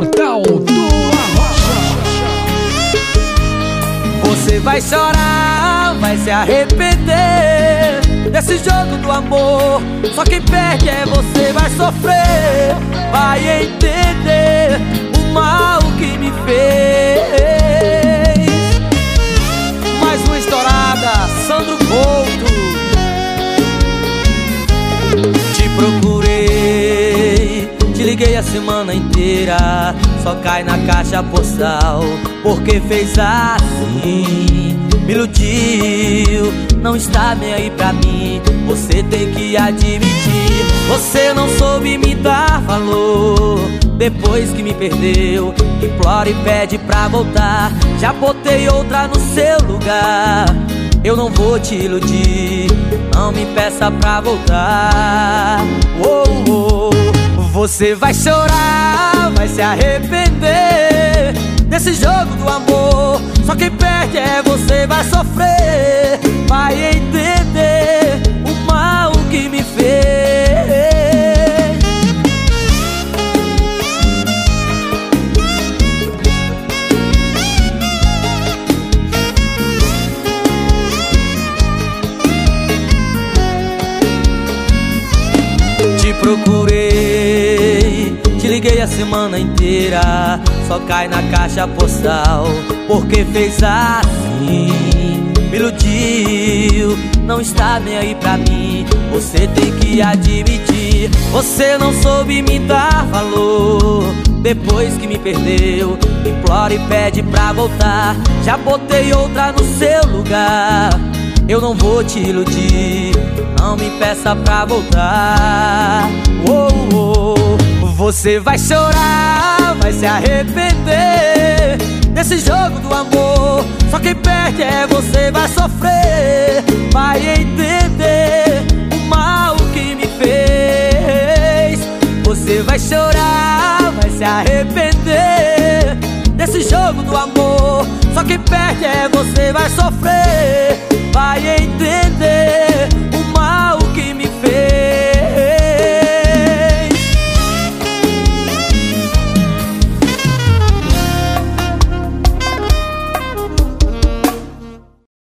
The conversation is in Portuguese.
Portal do Arrocha. Você vai chorar, vai se arrepender desse jogo do amor. Só quem perde é você, vai sofrer, vai entender liguei a semana inteira. Só cai na caixa postal, porque fez assim. Me iludiu, não está bem aí pra mim. Você tem que admitir. Você não soube me dar valor. Depois que me perdeu, implora e pede pra voltar. Já botei outra no seu lugar. Eu não vou te iludir, não me peça pra voltar. Você vai chorar, vai se arrepender desse jogo do amor. Só quem perde é você, vai sofrer, vai entender o mal que me fez. Te procurei, te liguei a semana inteira. Só cai na caixa postal, porque fez assim. Me iludiu, não está bem aí pra mim. Você tem que admitir. Você não soube me dar valor. Depois que me perdeu, implora e pede pra voltar. Já botei outra no seu lugar. Eu não vou te iludir, não me peça pra voltar. Oh, oh. Você vai chorar, vai se arrepender desse jogo do amor. Só quem perde é você, vai sofrer, vai entender o mal que me fez. Você vai chorar, vai se arrepender desse jogo do amor. Só quem perde é você, vai sofrer, vai entender